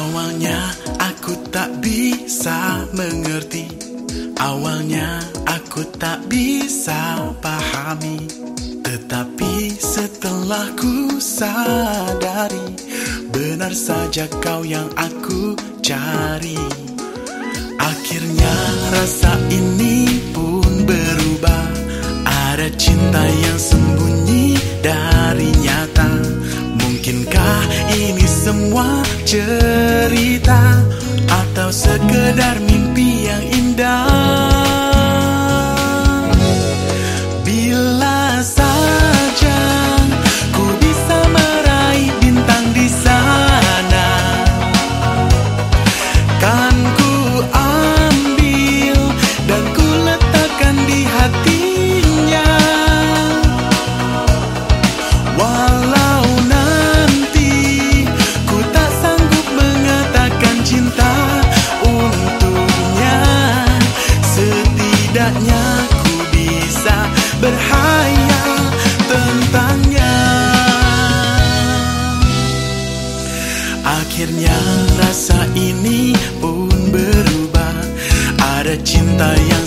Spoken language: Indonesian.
Awalnya aku tak bisa mengerti. Awalnya aku tak bisa pahami. Tetapi setelah ku sadari Benar saja kau yang aku cari. Akhirnya rasa ini pun berubah. Ada cinta yang sembunyi dari nyata. Mungkinkah ini semua cerita? Atau sekedar mimpi yang indah berhayal tentangnya. Akhirnya rasa ini pun berubah. Ada cinta yang